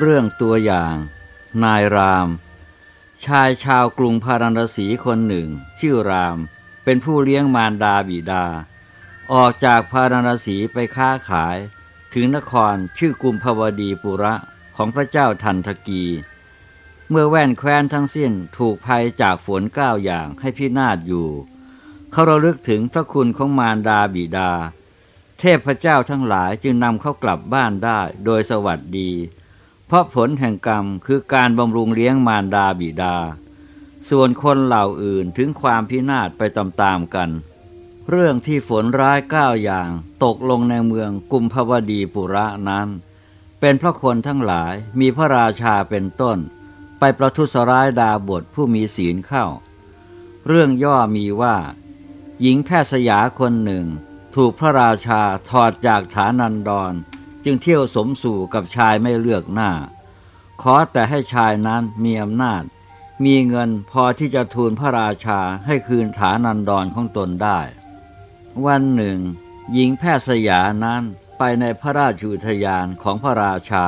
เรื่องตัวอย่าง นายราม ชายชาวกรุงพาราณสีคนหนึ่ง ชื่อราม เป็นผู้เลี้ยงมารดาบิดา ออกจากพาราณสีไปค้าขาย ถึงนครชื่อกุมภวดีปุระของพระเจ้าทันทกี เมื่อแว่นแคว้นทั้งสิ้นถูกภัยจากฝนก้าวอย่างให้พินาศอยู่ เขาระลึกถึงพระคุณของมารดาบิดา เทพพระเจ้าทั้งหลายจึงนำเขากลับบ้านได้โดยสวัสดี เพราะผลแห่งกรรมคือการบำรุงเลี้ยงมารดาบิดา ส่วนคนเหล่าอื่นถึงความพินาศไปตามๆกัน เรื่องที่ฝนร้ายก้าอย่างตกลงในเมืองกุมภวดีปุระนั้น เป็นเพราะคนทั้งหลายมีพระราชาเป็นต้น ไปประทุษร้ายดาบทผู้มีศีลเข้า เรื่องย่อมีว่า หญิงแพทย์สยาคนหนึ่ง ถูกพระราชาถอดจากฐานันดร จึงเที่ยวสมสู่กับชายไม่เลือกหน้า ขอแต่ให้ชายนั้นมีอำนาจ มีเงินพอที่จะทูลพระราชาให้คืนฐานันดรของตนได้ วันหนึ่ง หญิงแพทย์สยานั้นไปในพระราชอุทยานของพระราชา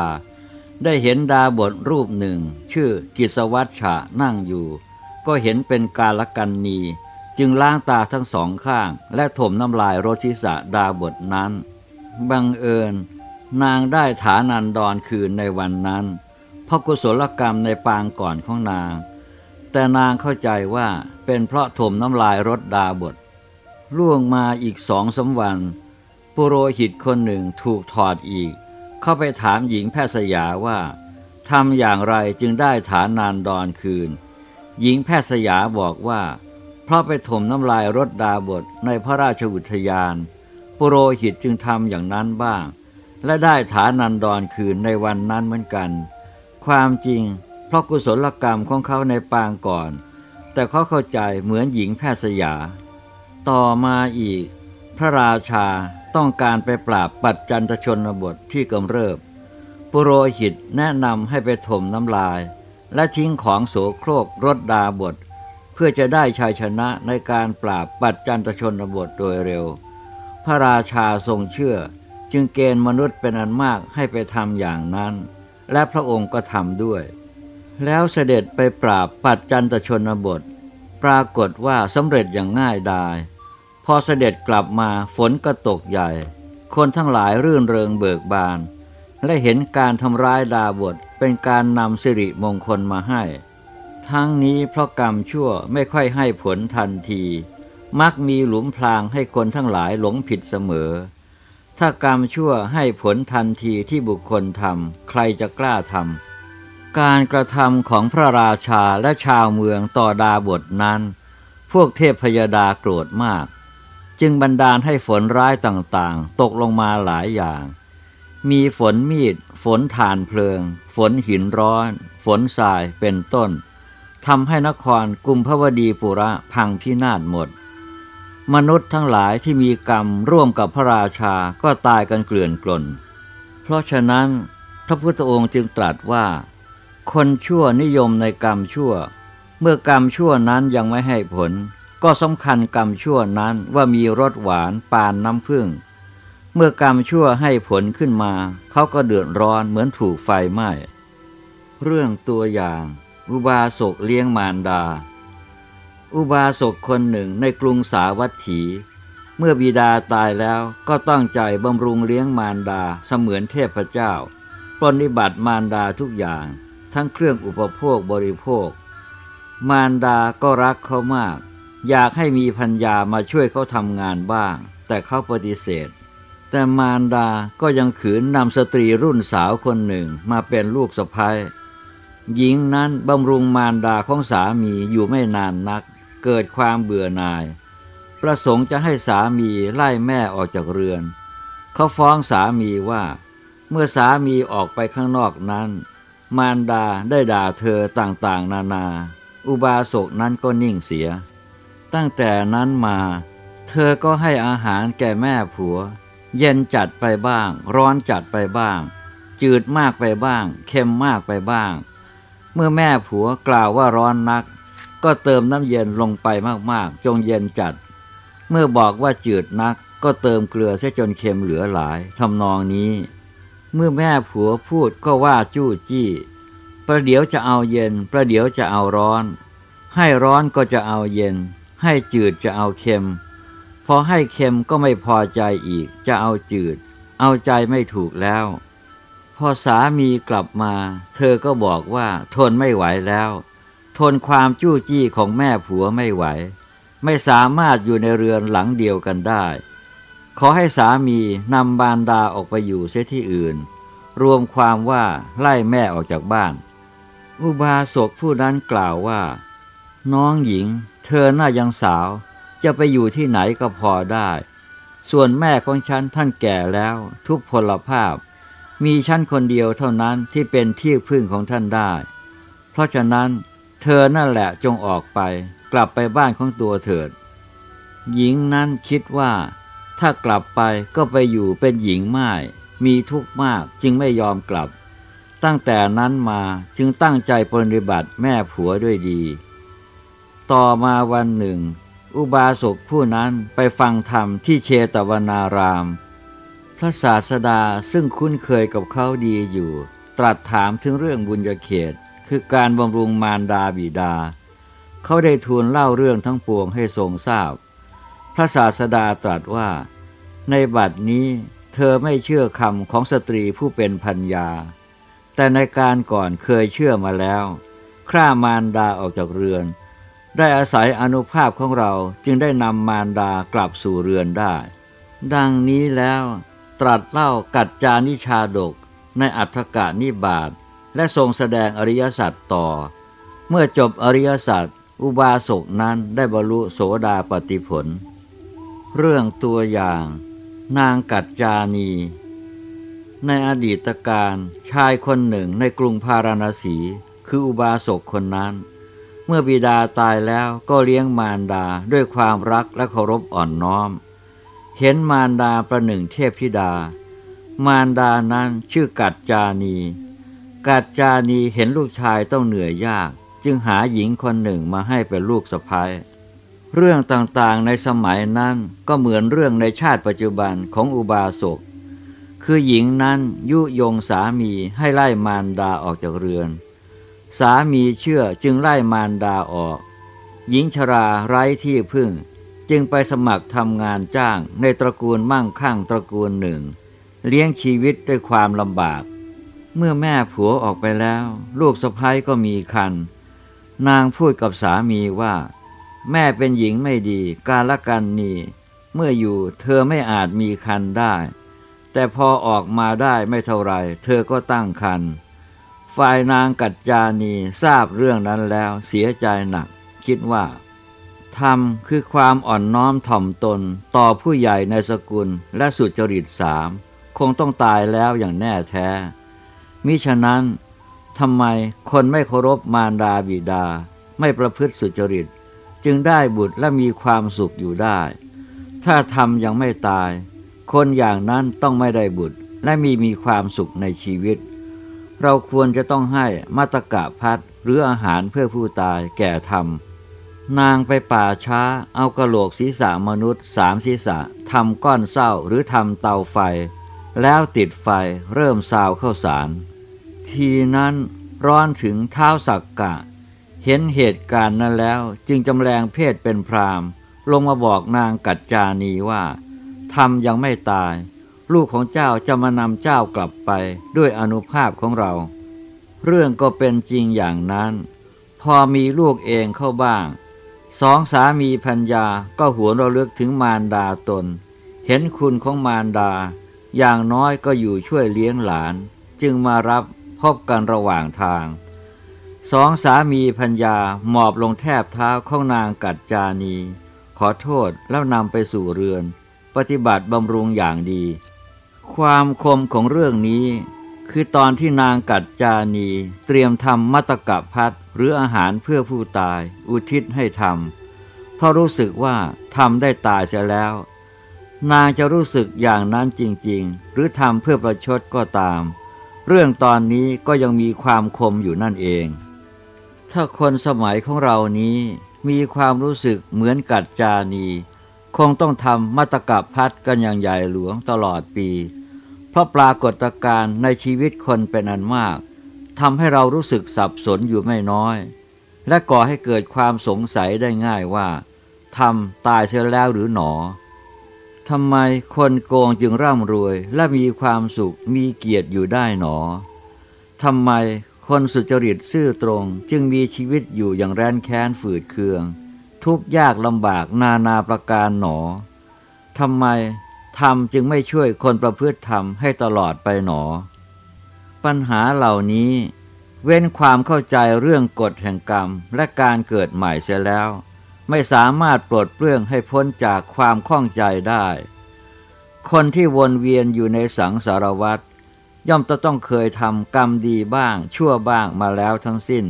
ได้เห็นดาบทรูปหนึ่ง ชื่อกิสวัตฉะนั่งอยู่ ก็เห็นเป็นกาลกันนีจึงล้างตาทั้งสองข้าง และถมน้ำลายรชิสะดาบทนั้น บังเอิญ นางได้ฐานันดรคืนในวันนั้น เพราะกุศลกรรมในปางก่อนของนาง แต่นางเข้าใจว่าเป็นเพราะถมน้ำลายรถดาบทล่วงมาอีกสองสาวัน ปุโรหิตคนหนึ่งถูกถอดอีก เข้าไปถามหญิงแพทย์สยาว่าทำอย่างไรจึงได้ฐานนานดอนคืน หญิงแพทย์สยาบอกว่า เพราะไปถมน้ำลายรถดาบทในพระราชอุทยาน ปุโรหิตจึงทำอย่างนั้นบ้าง และได้ฐานนันดรคืนในวันนั้นเหมือนกัน ความจริง เพราะกุศลกรรมของเขาในปางก่อน แต่เขาเข้าใจเหมือนหญิงแพทย์สยา ต่อมาอีก พระราชาต้องการไปปราบปัจจันตชนบทที่กำเริบ ปุโรหิตแนะนำให้ไปถมน้ำลาย และทิ้งของโสโครกรถดาบท เพื่อจะได้ชัยชนะในการปราบปัจจันตชนบทโดยเร็ว พระราชาทรงเชื่อจึงเกณฑ์มนุษย์เป็นอันมากให้ไปทำอย่างนั้น และพระองค์ก็ทำด้วย แล้วเสด็จไปปราบปัจจันตชนบท ปรากฏว่าสำเร็จอย่างง่ายดาย พอเสด็จกลับมาฝนก็ตกใหญ่ คนทั้งหลายรื่นเริงเบิกบาน และเห็นการทำร้ายดาบทเป็นการนำสิริมงคลมาให้ ทั้งนี้เพราะกรรมชั่วไม่ค่อยให้ผลทันที มักมีหลุมพรางให้คนทั้งหลายหลงผิดเสมอ ถ้ากรรมชั่วให้ผลทันทีที่บุคคลทำใครจะกล้าทำการกระทำของพระราชาและชาวเมืองต่อดาบทนั้น พวกเทพพยดาโกรธมาก จึงบันดาลให้ฝนร้ายต่างๆ ตกลงมาหลายอย่าง มีฝนมีด ฝนถ่านเพลิง ฝนหินร้อน ฝนทรายเป็นต้นทำให้นครกุมภวดีปุระพังพินาศหมด มนุษย์ทั้งหลายที่มีกรรมร่วมกับพระราชาก็ตายกันเกลื่อนกลน เพราะฉะนั้นพระพุทธองค์จึงตรัสว่า คนชั่วนิยมในกรรมชั่ว เมื่อกรรมชั่วนั้นยังไม่ให้ผล ก็สำคัญกรรมชั่วนั้นว่ามีรสหวานปานน้ำผึ้งเมื่อกรรมชั่วให้ผลขึ้นมา เขาก็เดือดร้อนเหมือนถูกไฟไหม้ เรื่องตัวอย่าง อุบาสกเลี้ยงมารดา อุบาสกคนหนึ่งในกรุงสาวัตถี เมื่อบิดาตายแล้วก็ตั้งใจบำรุงเลี้ยงมารดาเสมือนเทพเจ้า ปรนิบัติมารดาทุกอย่าง ทั้งเครื่องอุปโภคบริโภค มารดาก็รักเขามาก อยากให้มีพัญญามาช่วยเขาทำงานบ้าง แต่เขาปฏิเสธ แต่มารดาก็ยังขืนนำสตรีรุ่นสาวคนหนึ่งมาเป็นลูกสะพ้ยหญิงนั้นบำรุงมารดาของสามีอยู่ไม่นานนัก เกิดความเบื่อหน่าย ประสงค์จะให้สามีไล่แม่ออกจากเรือน เขาฟ้องสามีว่า เมื่อสามีออกไปข้างนอกนั้น มารดาได้ด่าเธอต่างๆ นานา อุบาสกนั้นก็นิ่งเสีย ตั้งแต่นั้นมา เธอก็ให้อาหารแก่แม่ผัว เย็นจัดไปบ้าง ร้อนจัดไปบ้าง จืดมากไปบ้าง เค็มมากไปบ้างเมื่อแม่ผัวกล่าวว่าร้อนนัก ก็เติมน้ำเย็นลงไปมากๆ จงเย็นจัด เมื่อบอกว่าจืดนักก็เติมเกลือเสียจนเค็มเหลือหลายทำนองนี้ เมื่อแม่ผัวพูดก็ว่าจู้จี้ ประเดี๋ยวจะเอาเย็น ประเดี๋ยวจะเอาร้อน ให้ร้อนก็จะเอาเย็น ให้จืดจะเอาเค็ม พอให้เค็มก็ไม่พอใจอีก จะเอาจืด เอาใจไม่ถูกแล้ว พอสามีกลับมา เธอก็บอกว่าทนไม่ไหวแล้ว ทนความจู้จี้ของแม่ผัวไม่ไหว ไม่สามารถอยู่ในเรือนหลังเดียวกันได้ ขอให้สามีนำบานดาออกไปอยู่เสียที่อื่น รวมความว่าไล่แม่ออกจากบ้าน อุบาสกผู้นั้นกล่าวว่า น้องหญิง เธอน่ายังสาว จะไปอยู่ที่ไหนก็พอได้ ส่วนแม่ของฉันท่านแก่แล้ว ทุกพลภาพ มีฉันคนเดียวเท่านั้นที่เป็นที่พึ่งของท่านได้ เพราะฉะนั้น เธอนั่นแหละจงออกไป กลับไปบ้านของตัวเถิด หญิงนั้นคิดว่า ถ้ากลับไปก็ไปอยู่เป็นหญิงไม้มีทุกข์มากจึงไม่ยอมกลับ ตั้งแต่นั้นมาจึงตั้งใจปฏิบัติแม่ผัวด้วยดี ต่อมาวันหนึ่ง อุบาสกผู้นั้นไปฟังธรรมที่เชตวนาราม พระศาสดาซึ่งคุ้นเคยกับเขาดีอยู่ ตรัสถามถึงเรื่องบุญญาเขต คือการบำรุงมารดาบิดา เขาได้ทูลเล่าเรื่องทั้งปวงให้ทรงทราบ พระศาสดาตรัสว่า ในบัดนี้เธอไม่เชื่อคำของสตรีผู้เป็นพัญญา แต่ในการก่อนเคยเชื่อมาแล้ว คร่ามารดาออกจากเรือน ได้อาศัยอนุภาพของเราจึงได้นำมารดากลับสู่เรือนได้ ดังนี้แล้วตรัสเล่ากัจจานิชาดกในอัฏฐกานิบาต และทรงแสดงอริยสัจต่อ เมื่อจบอริยสัจอุบาสกนั้นได้บรรลุโสดาปติผล เรื่องตัวอย่าง นางกัจจานี ในอดีตการชายคนหนึ่งในกรุงพาราณสี คืออุบาสกคนนั้น เมื่อบิดาตายแล้วก็เลี้ยงมารดาด้วยความรักและเคารพอ่อนน้อม เห็นมารดาประหนึ่งเทพธิดา มารดานั้นชื่อกัจจานี กัจจานีเห็นลูกชายต้องเหนื่อยยาก จึงหาหญิงคนหนึ่งมาให้เป็นลูกสะพ้ายเรื่องต่างๆในสมัยนั้นก็เหมือนเรื่องในชาติปัจจุบันของอุบาสก คือหญิงนั้นยุยงสามีให้ไล่มารดาออกจากเรือน สามีเชื่อจึงไล่มารดาออก หญิงชราไร้ที่พึ่ง จึงไปสมัครทำงานจ้างในตระกูลมั่งคั่งตระกูลหนึ่ง เลี้ยงชีวิตด้วยความลำบาก เมื่อแม่ผัวออกไปแล้ว ลูกสะพ้ยก็มีคัน นางพูดกับสามีว่า แม่เป็นหญิงไม่ดี การละกันนีเมื่ออยู่เธอไม่อาจมีคันได้ แต่พอออกมาได้ไม่เท่าไรเธอก็ตั้งคัน ฝ่ายนางกัจจานีทราบเรื่องนั้นแล้วเสียใจหนัก คิดว่าธรรมคือความอ่อนน้อมถ่อมตนต่อผู้ใหญ่ในสกุลและสุจริตสาม คงต้องตายแล้วอย่างแน่แท้ มิฉะนั้นทำไมคนไม่เคารพมารดาบิดา ไม่ประพฤติสุจริต จึงได้บุตรและมีความสุขอยู่ได้ ถ้าทำยังไม่ตาย คนอย่างนั้นต้องไม่ได้บุตรและมีมีความสุขในชีวิต เราควรจะต้องให้มาตกะพัดหรืออาหารเพื่อผู้ตายแก่ธรรม นางไปป่าช้าเอากระโหลกศีรษะมนุษย์สามศีรษะทำก้อนเศร้าหรือทำเตาไฟ แล้วติดไฟเริ่มซาวเข้าสาร ทีนั้นร้อนถึงเท้าสักกะ เห็นเหตุการณ์นั้นแล้วจึงจำแรงเพศเป็นพรามลงมาบอกนางกัจจานีว่าทำยังไม่ตาย ลูกของเจ้าจะมานำเจ้ากลับไปด้วยอนุภาพของเรา เรื่องก็เป็นจริงอย่างนั้น พอมีลูกเองเข้าบ้าง สองสามีพัญญาก็หวนระลึกถึงมารดาตน เห็นคุณของมารดา อย่างน้อยก็อยู่ช่วยเลี้ยงหลาน จึงมารับ พบกันระหว่างทาง สองสามีพัญญาหมอบลงแทบเท้าของนางกัจจานี ขอโทษแล้วนำไปสู่เรือน ปฏิบัติบำรุงอย่างดี ความคมของเรื่องนี้ คือตอนที่นางกัจจานี เตรียมทำมัตกะพัดหรืออาหารเพื่อผู้ตาย อุทิศให้ทำเพราะรู้สึกว่าทำได้ตายเสียแล้วนางจะรู้สึกอย่างนั้นจริง ๆ หรือทำเพื่อประชดก็ตาม เรื่องตอนนี้ก็ยังมีความคมอยู่นั่นเอง ถ้าคนสมัยของเรานี้มีความรู้สึกเหมือนกัจจานี คงต้องทำมัตตกะพัดกันอย่างใหญ่หลวงตลอดปีเพเพราะปรากฏการณ์ในชีวิตคนเป็นอันมากทำให้เรารู้สึกสับสนอยู่ไม่น้อย และก่อให้เกิดความสงสัยได้ง่ายว่าทำตายเสียแล้วหรือหนอ ทำไมคนโกงจึงร่ำรวยและมีความสุขมีเกียรติอยู่ได้หนอทำไมคนสุจริตซื่อตรงจึงมีชีวิตอยู่อย่างแร้นแค้นฝืดเคือง ทุกยากลำบากนานาประการหนอทำไมธรรมจึงไม่ช่วยคนประพฤติธรรมให้ตลอดไปหนอ ปัญหาเหล่านี้ เว้นความเข้าใจเรื่องกฎแห่งกรรมและการเกิดใหม่เสียแล้ว ไม่สามารถปลดเปลื้องให้พ้นจากความข้องใจได้ คนที่วนเวียนอยู่ในสังสารวัฏย่อมจะต้องเคยทำกรรมดีบ้าง ชั่วบ้างมาแล้วทั้งสิ้น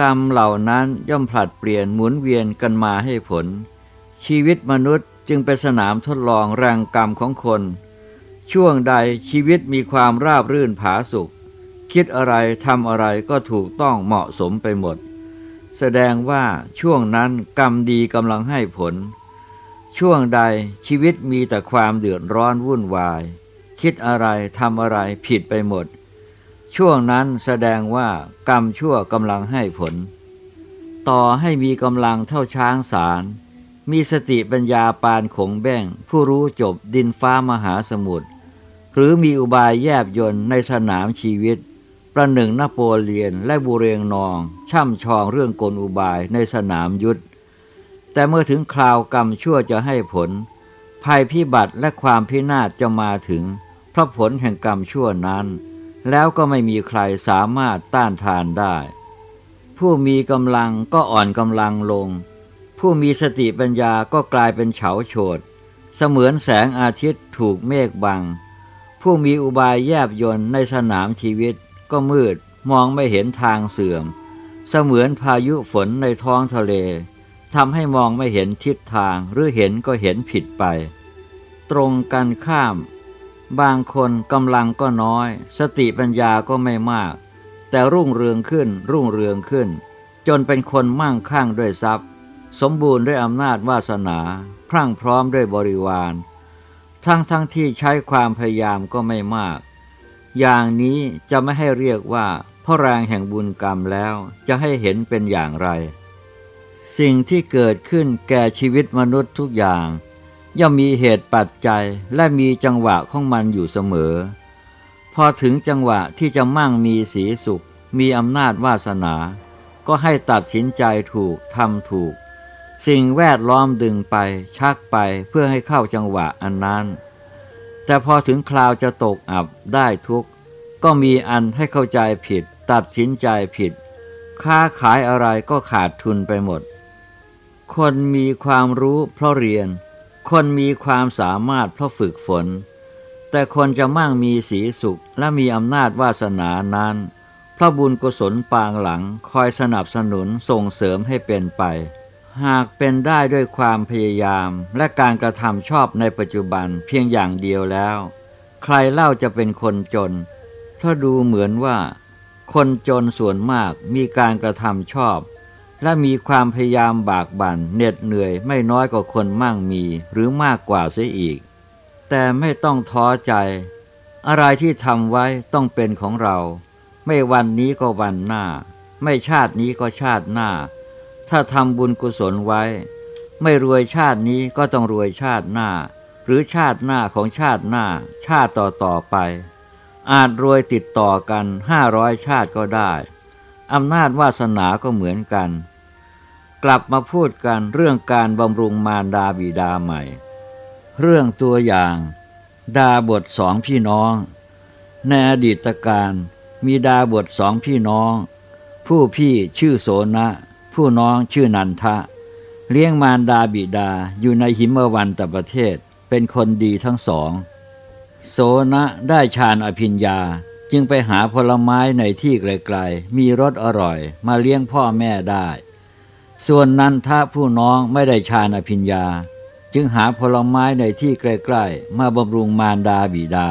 กรรมเหล่านั้นย่อมผลัดเปลี่ยนหมุนเวียนกันมาให้ผล ชีวิตมนุษย์จึงเป็นสนามทดลองแรงกรรมของคน ช่วงใดชีวิตมีความราบรื่นผาสุกคิดอะไรทำอะไรก็ถูกต้องเหมาะสมไปหมด แสดงว่าช่วงนั้นกรรมดีกำลังให้ผล ช่วงใดชีวิตมีแต่ความเดือดร้อนวุ่นวาย คิดอะไรทำอะไรผิดไปหมด ช่วงนั้นแสดงว่ากรรมชั่วกำลังให้ผล ต่อให้มีกำลังเท่าช้างสารมีสติปัญญาปานขงแบ้ง ผู้รู้จบดินฟ้ามหาสมุทรหรือมีอุบายแยบยนในสนามชีวิต ประหนึ่งนโปเลียนและบุเรงนอง ช่ำชองเรื่องกลอุบายในสนามยุทธแต่เมื่อถึงคราวกรรมชั่วจะให้ผล ภัยพิบัติและความพินาศจะมาถึง เพราะผลแห่งกรรมชั่วนั้น แล้วก็ไม่มีใครสามารถต้านทานได้ ผู้มีกำลังก็อ่อนกำลังลง ผู้มีสติปัญญาก็กลายเป็นเฉาโฉดเสมือนแสงอาทิตย์ถูกเมฆบัง ผู้มีอุบายแยบยนในสนามชีวิต ก็มืดมองไม่เห็นทางเสื่อม เสมือนพายุฝนในท้องทะเลทำให้มองไม่เห็นทิศทางหรือเห็นก็เห็นผิดไป ตรงกันข้าม บางคนกำลังก็น้อย สติปัญญาก็ไม่มาก แต่รุ่งเรืองขึ้นรุ่งเรืองขึ้น จนเป็นคนมั่งคั่งด้วยทรัพย์ สมบูรณ์ด้วยอำนาจวาสนา พรั่งพร้อมด้วยบริวาร ทั้งทั้งที่ใช้ความพยายามก็ไม่มาก อย่างนี้จะไม่ให้เรียกว่าพ่อแรงแห่งบุญกรรมแล้วจะให้เห็นเป็นอย่างไร สิ่งที่เกิดขึ้นแก่ชีวิตมนุษย์ทุกอย่าง ย่อมมีเหตุปัจจัยและมีจังหวะของมันอยู่เสมอ พอถึงจังหวะที่จะมั่งมีสีสุข มีอำนาจวาสนา ก็ให้ตัดสินใจถูกทำถูก สิ่งแวดล้อมดึงไปชักไปเพื่อให้เข้าจังหวะอันนั้น แต่พอถึงคราวจะตกอับได้ทุกก็มีอันให้เข้าใจผิด ตัดสินใจผิด ค้าขายอะไรก็ขาดทุนไปหมด คนมีความรู้เพราะเรียน คนมีความสามารถเพราะฝึกฝน แต่คนจะมั่งมีสีสุขและมีอำนาจวาสนานั้นพระบุญกุศลปางหลังคอยสนับสนุนส่งเสริมให้เป็นไป หากเป็นได้ด้วยความพยายามและการกระทำชอบในปัจจุบันเพียงอย่างเดียวแล้ว ใครเล่าจะเป็นคนจน เพราะดูเหมือนว่า คนจนส่วนมากมีการกระทำชอบ และมีความพยายามบากบั่นเหน็ดเหนื่อยไม่น้อยกว่าคนมั่งมีหรือมากกว่าเสียอีก แต่ไม่ต้องท้อใจ อะไรที่ทำไว้ต้องเป็นของเรา ไม่วันนี้ก็วันหน้า ไม่ชาตินี้ก็ชาติหน้า ถ้าทำบุญกุศลไว้ ไม่รวยชาตินี้ก็ต้องรวยชาติหน้า หรือชาติหน้าของชาติหน้า ชาติต่อต่อไป อาจรวยติดต่อกันห้าร้อยชาติก็ได้อำนาจวาสนาก็เหมือนกัน กลับมาพูดกันเรื่องการบำรุงมารดาบิดาใหม่ เรื่องตัวอย่าง ดาบทสองพี่น้อง ในอดีตการมีดาบทสองพี่น้อง ผู้พี่ชื่อโสนะ ผู้น้องชื่อนันทะ เลี้ยงมารดาบิดาอยู่ในหิมวันตประเทศเป็นคนดีทั้งสอง โสนะได้ฌานอภิญญาจึงไปหาผลไม้ในที่ไกลๆ มีรสอร่อย มาเลี้ยงพ่อแม่ได้ ส่วนนันทะผู้น้องไม่ได้ฌานอภิญญา จึงหาผลไม้ในที่ใกล้ๆ มาบำรุงมารดาบิดา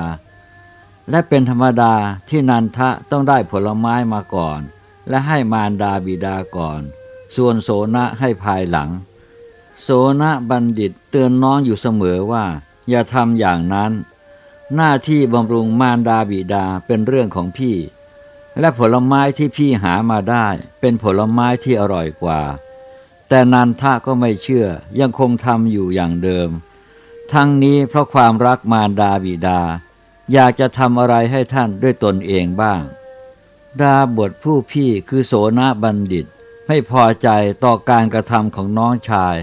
และเป็นธรรมดาที่นันทะต้องได้ผลไม้มาก่อน และให้มารดาบิดาก่อน ส่วนโสนะให้ภายหลัง โสนะบัณฑิตเตือนน้องอยู่เสมอว่า อย่าทำอย่างนั้น หน้าที่บำรุงมารดาบิดาเป็นเรื่องของพี่ และผลไม้ที่พี่หามาได้เป็นผลไม้ที่อร่อยกว่า แต่นันทะก็ไม่เชื่อยังคงทำอยู่อย่างเดิม ทั้งนี้เพราะความรักมารดาบิดา อยากจะทำอะไรให้ท่านด้วยตนเองบ้าง ดาบทผู้พี่คือโสนะบัณฑิต ไม่พอใจต่อการกระทำของน้องชาย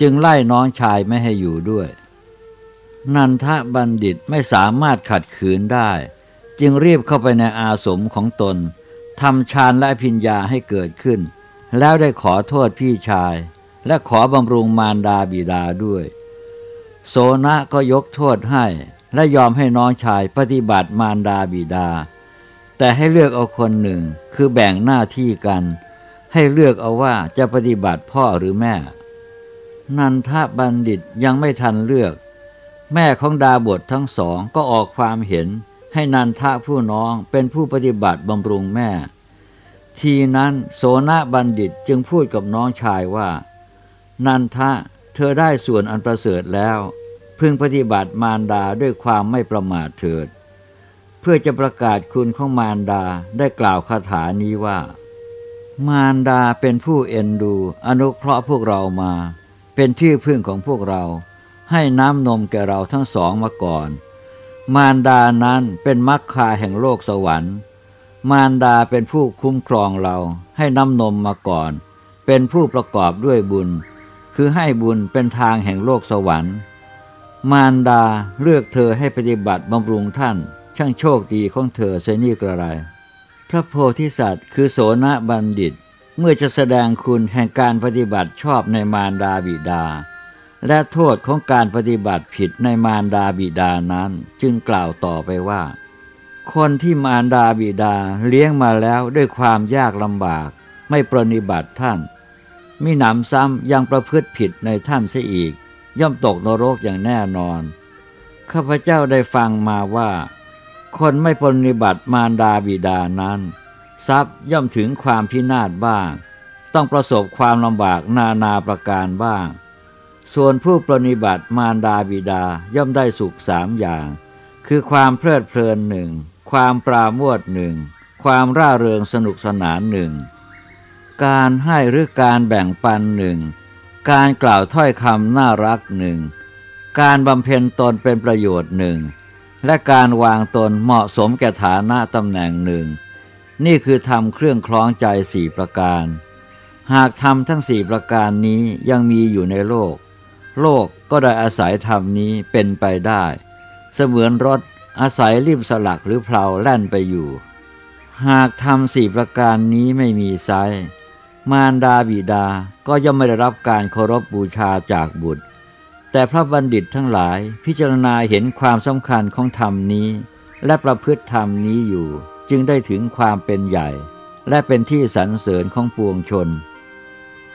จึงไล่น้องชายไม่ให้อยู่ด้วย นันทบัณฑิตไม่สามารถขัดขืนได้ จึงรีบเข้าไปในอาสมของตนทำฌานและพิญญาให้เกิดขึ้น แล้วได้ขอโทษพี่ชาย และขอบำรุงมารดาบิดาด้วย โสนะก็ยกโทษให้ และยอมให้น้องชายปฏิบัติมารดาบิดา แต่ให้เลือกเอาคนหนึ่งคือแบ่งหน้าที่กัน ให้เลือกเอาว่าจะปฏิบัติพ่อหรือแม่ นันทบัณฑิตยังไม่ทันเลือก แม่ของดาบททั้งสองก็ออกความเห็น ให้นันทะผู้น้องเป็นผู้ปฏิบัติบำรุงแม่ ทีนั้นโสนบัณฑิตจึงพูดกับน้องชายว่า นันทะเธอได้ส่วนอันประเสริฐแล้ว พึงปฏิบัติมารดาด้วยความไม่ประมาทเถิด เพื่อจะประกาศคุณของมารดาได้กล่าวคาถานี้ว่า มารดาเป็นผู้เอ็นดู อนุเคราะห์พวกเรามา เป็นที่พึ่งของพวกเรา ให้น้ำนมแก่เราทั้งสองมาก่อน มารดานั้นเป็นมรรคาแห่งโลกสวรรค์ มารดาเป็นผู้คุ้มครองเราให้น้ำนมมาก่อน เป็นผู้ประกอบด้วยบุญ คือให้บุญเป็นทางแห่งโลกสวรรค์ มารดาเลือกเธอให้ปฏิบัติบำรุงท่าน ช่างโชคดีของเธอเสนี่กระไร พระโพธิสัตว์ คือโสนบัณฑิต เมื่อจะแสดงคุณแห่งการปฏิบัติชอบในมารดาบิดา และโทษของการปฏิบัติผิดในมารดาบิดานั้นจึงกล่าวต่อไปว่า คนที่มารดาบิดาเลี้ยงมาแล้วด้วยความยากลำบากไม่ปรนิบัติท่านมิหนำซ้ำยังประพฤติผิดในท่านเสียอีก ย่อมตกนรกอย่างแน่นอน ข้าพเจ้าได้ฟังมาว่า คนไม่ปรนิบัติมารดาบิดานั้น ทรัพย์ย่อมถึงความพินาศบ้าง ต้องประสบความลำบากนานาประการบ้าง ส่วนผู้ปรนิบัติมารดาบิดาย่อมได้สุขสามอย่าง คือความเพลิดเพลินหนึ่ง ความปราโมทหนึ่ง ความร่าเริงสนุกสนานหนึ่ง การให้หรือการแบ่งปันหนึ่ง การกล่าวถ้อยคำน่ารักหนึ่ง การบำเพ็ญตนเป็นประโยชน์หนึ่ง และการวางตนเหมาะสมแก่ฐานะตำแหน่งหนึ่ง นี่คือทำเครื่องคล้องใจสี่ประการ หากทำทั้งสี่ประการนี้ยังมีอยู่ในโลก โลกก็ได้อาศัยธรรมนี้เป็นไปได้ เสมือนรถอาศัยริมสลักหรือเพลาแล่นไปอยู่ หากทำสี่ประการนี้ไม่มีไซมารดาบิดาก็ย่อมไม่ได้รับการเคารพบูชาจากบุตร แต่พระบัณฑิตทั้งหลายพิจารณาเห็นความสำคัญของธรรมนี้ และประพฤติธรรมนี้อยู่ จึงได้ถึงความเป็นใหญ่ และเป็นที่สรรเสริญของปวงชน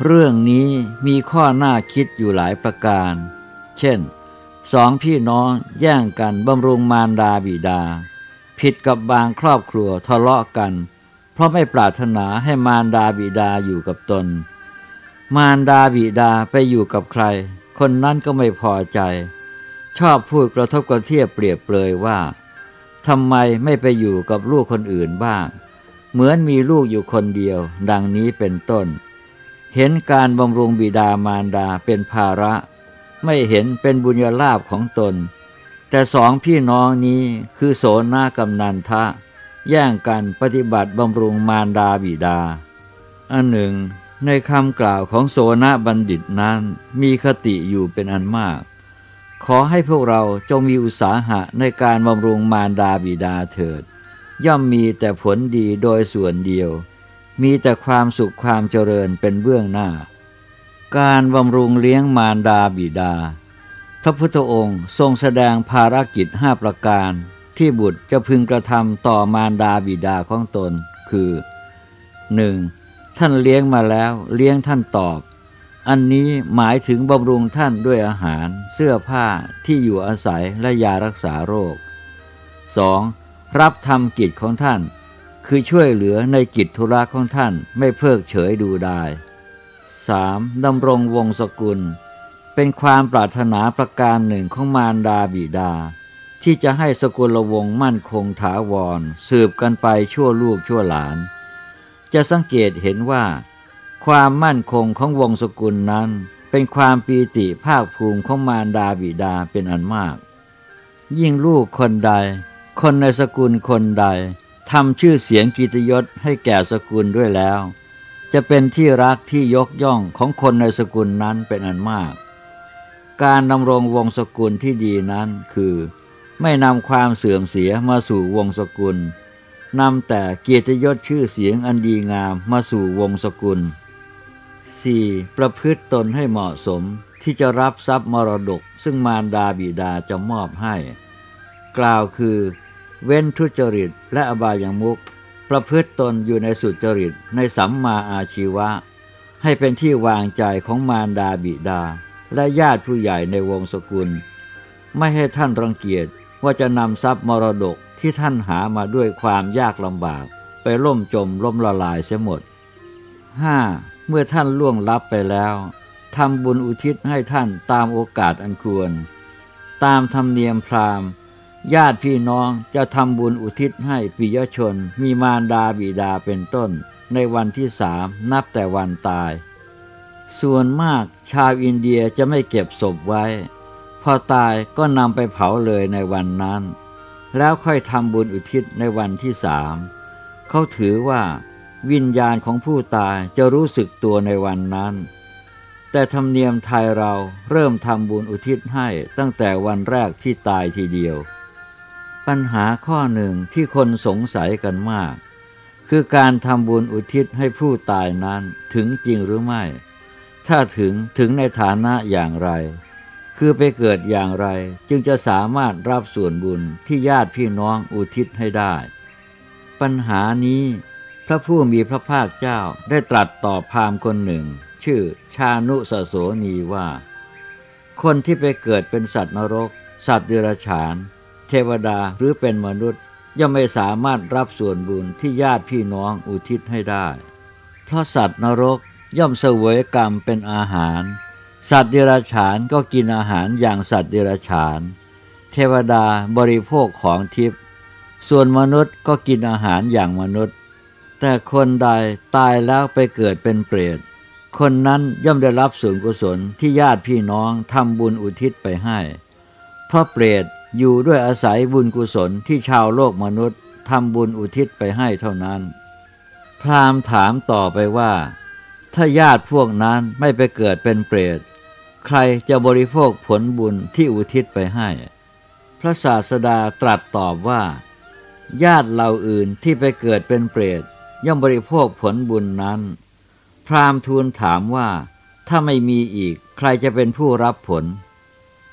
เรื่องนี้มีข้อน่าคิดอยู่หลายประการ เช่น สองพี่น้องแย่งกันบำรุงมารดาบิดา ผิดกับบางครอบครัวทะเลาะกัน เพราะไม่ปรารถนาให้มารดาบิดาอยู่กับตน มารดาบิดาไปอยู่กับใคร คนนั้นก็ไม่พอใจ ชอบพูดกระทบกระเทียบเปรียบเปรยว่าทำไมไม่ไปอยู่กับลูกคนอื่นบ้าง เหมือนมีลูกอยู่คนเดียว ดังนี้เป็นต้น เห็นการบำรุงบิดามารดาเป็นภาระ ไม่เห็นเป็นบุญญาลาภของตน แต่สองพี่น้องนี้คือโสนากำนันทะ แย่งกันปฏิบัติบำรุงมารดาบิดา อันหนึ่ง ในคำกล่าวของโสนบัณฑิตนั้นมีคติอยู่เป็นอันมาก ขอให้พวกเราจงมีอุตสาหะในการบำรุงมารดาบิดาเถิด ย่อมมีแต่ผลดีโดยส่วนเดียว มีแต่ความสุขความเจริญเป็นเบื้องหน้า การบำรุงเลี้ยงมารดาบิดา พระพุทธองค์ทรงแสดงภารกิจห้าประการ ที่บุตรจะพึงกระทำต่อมารดาบิดาของตน คือ 1. ท่านเลี้ยงมาแล้วเลี้ยงท่านตอบ อันนี้หมายถึงบำรุงท่านด้วยอาหาร เสื้อผ้าที่อยู่อาศัยและยารักษาโรค 2. รับทำกิจของท่าน คือช่วยเหลือในกิจธุระของท่านไม่เพิกเฉยดูได้ 3. ดำรงวงศกุล เป็นความปรารถนาประการหนึ่งของมารดาบิดา ที่จะให้สกุลวงศ์มั่นคงถาวร สืบกันไปชั่วลูกชั่วหลาน จะสังเกตเห็นว่า ความมั่นคงของวงสกุลนั้น เป็นความปีติภาคภูมิของมารดาบิดาเป็นอันมาก ยิ่งลูกคนใด คนในสกุลคนใดทำชื่อเสียงกิตยศให้แก่สกุลด้วยแล้ว จะเป็นที่รักที่ยกย่องของคนในสกุลนั้นเป็นอันมาก การดำรงวงสกุลที่ดีนั้นคือ ไม่นำความเสื่อมเสียมาสู่วงสกุล นำแต่เกียรติยศชื่อเสียงอันดีงามมาสู่วงสกุล 4. ประพฤติตนให้เหมาะสมที่จะรับทรัพย์มรดก ซึ่งมารดาบิดาจะมอบให้ กล่าวคือ เว้นทุจริตและอบายามุขประพฤติตนอยู่ในสุจริตในสัมมาอาชีวะ ให้เป็นที่วางใจของมารดาบิดา และญาติผู้ใหญ่ในวงสกุล ไม่ให้ท่านรังเกียจว่าจะนำทรัพย์มรดก ที่ท่านหามาด้วยความยากลำบาก ไปล่มจมล่มละลายเสียหมด 5. เมื่อท่านล่วงลับไปแล้วทำบุญอุทิศให้ท่านตามโอกาสอันควร ตามธรรมเนียมพราหมณ์ ญาติพี่น้องจะทำบุญอุทิศให้ปิยชน มีมารดาบิดาเป็นต้น ในวันที่สามนับแต่วันตาย ส่วนมากชาวอินเดียจะไม่เก็บศพไว้ พอตายก็นำไปเผาเลยในวันนั้น แล้วค่อยทำบุญอุทิศในวันที่สามเขาถือว่า วิญญาณของผู้ตายจะรู้สึกตัวในวันนั้น แต่ธรรมเนียมไทยเราเริ่มทำบุญอุทิศให้ตั้งแต่วันแรกที่ตายทีเดียว ปัญหาข้อหนึ่งที่คนสงสัยกันมาก คือการทำบุญอุทิศให้ผู้ตายนั้นถึงจริงหรือไม่ ถ้าถึงถึงในฐานะอย่างไร คือไปเกิดอย่างไรจึงจะสามารถรับส่วนบุญที่ญาติพี่น้องอุทิศให้ได้ ปัญหานี้พระผู้มีพระภาคเจ้าได้ตรัสตอบพามคนหนึ่ง ชื่อชานุสโสนีว่า คนที่ไปเกิดเป็นสัตว์นรก สัตว์เดรัจฉาน เทวดาหรือเป็นมนุษย์ย่อมไม่สามารถรับส่วนบุญที่ญาติพี่น้องอุทิศให้ได้ เพราะสัตว์นรกย่อมเสวยกรรมเป็นอาหาร สัตว์เดรัจฉานก็กินอาหารอย่างสัตว์เดรัจฉาน เทวดาบริโภคของทิพย์ส่วนมนุษย์ก็กินอาหารอย่างมนุษย์ แต่คนใดตายแล้วไปเกิดเป็นเปรตคนนั้นย่อมได้รับส่วนกุศลที่ญาติพี่น้องทำบุญอุทิศไปให้ เพราะเปรตอยู่ด้วยอาศัยบุญกุศลที่ชาวโลกมนุษย์ทำบุญอุทิศไปให้เท่านั้น พราหมณ์ถามต่อไปว่า ถ้าญาติพวกนั้นไม่ไปเกิดเป็นเปรต ใครจะบริโภคผลบุญที่อุทิศไปให้ พระศาสดาตรัสตอบว่า ญาติเหล่าอื่นที่ไปเกิดเป็นเปรตย่อมบริโภคผลบุญนั้น พราหมณ์ทูลถามว่า ถ้าไม่มีอีกใครจะเป็นผู้รับผล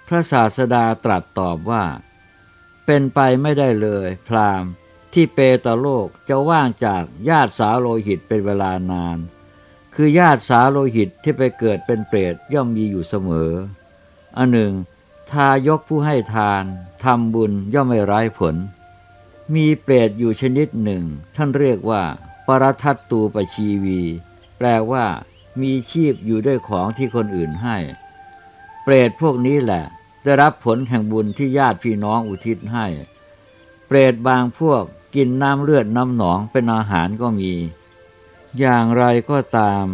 พระศาสดาตรัสตอบว่า เป็นไปไม่ได้เลย พราหมณ์ที่เปตโลกจะว่างจากญาติสาวโลหิตเป็นเวลานาน คือญาติสาโลหิตที่ไปเกิดเป็นเปรตย่อมมีอยู่เสมอ อันหนึ่ง ทายกผู้ให้ทานทำบุญย่อมไม่ร้ายผล มีเปรตอยู่ชนิดหนึ่ง ท่านเรียกว่า ปรทัตตูปชีวี แปลว่า มีชีพอยู่ด้วยของที่คนอื่นให้ เปรตพวกนี้แหละ ได้รับผลแห่งบุญที่ญาติพี่น้องอุทิศให้ เปรตบางพวกกินน้ำเลือดน้ำหนองเป็นอาหารก็มี อย่างไรก็ตาม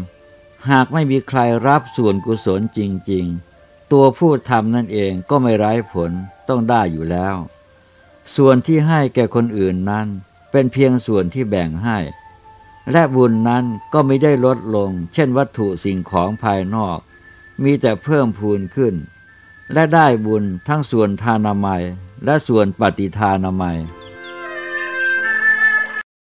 หากไม่มีใครรับส่วนกุศลจริง ๆ ตัวผู้ทำนั่นเองก็ไม่ไร้ผลต้องได้อยู่แล้ว ส่วนที่ให้แก่คนอื่นนั้น เป็นเพียงส่วนที่แบ่งให้ และบุญนั้นก็ไม่ได้ลดลง เช่นวัตถุสิ่งของภายนอก มีแต่เพิ่มพูนขึ้น และได้บุญทั้งส่วนทานามัยและส่วนปฏิทานามัย